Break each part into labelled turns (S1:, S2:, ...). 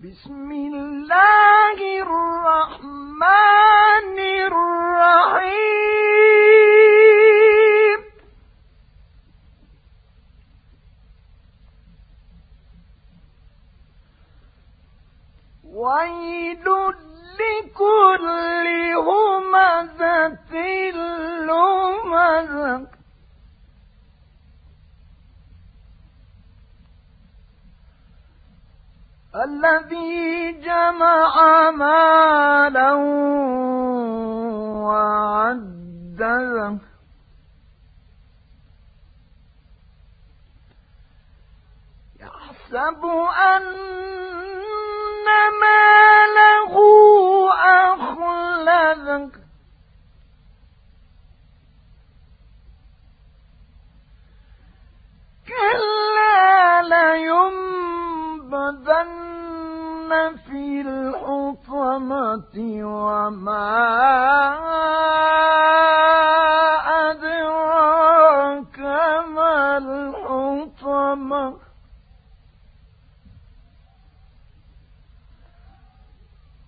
S1: بسم الله الرحمن الرحيم. ويل لكل همزة لمزة. الذي جمع مالا وعدده يحسب أن ماله أخلده كلا لينبذن في الحطمة وما أدراك ما الحطمة؟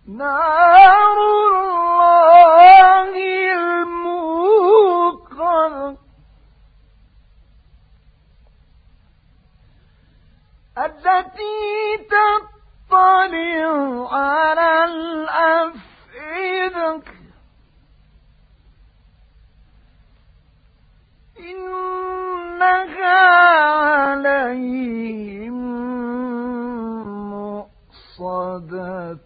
S1: نار الله الموقظ التي الأفئدة إنها عليهم مؤصدة.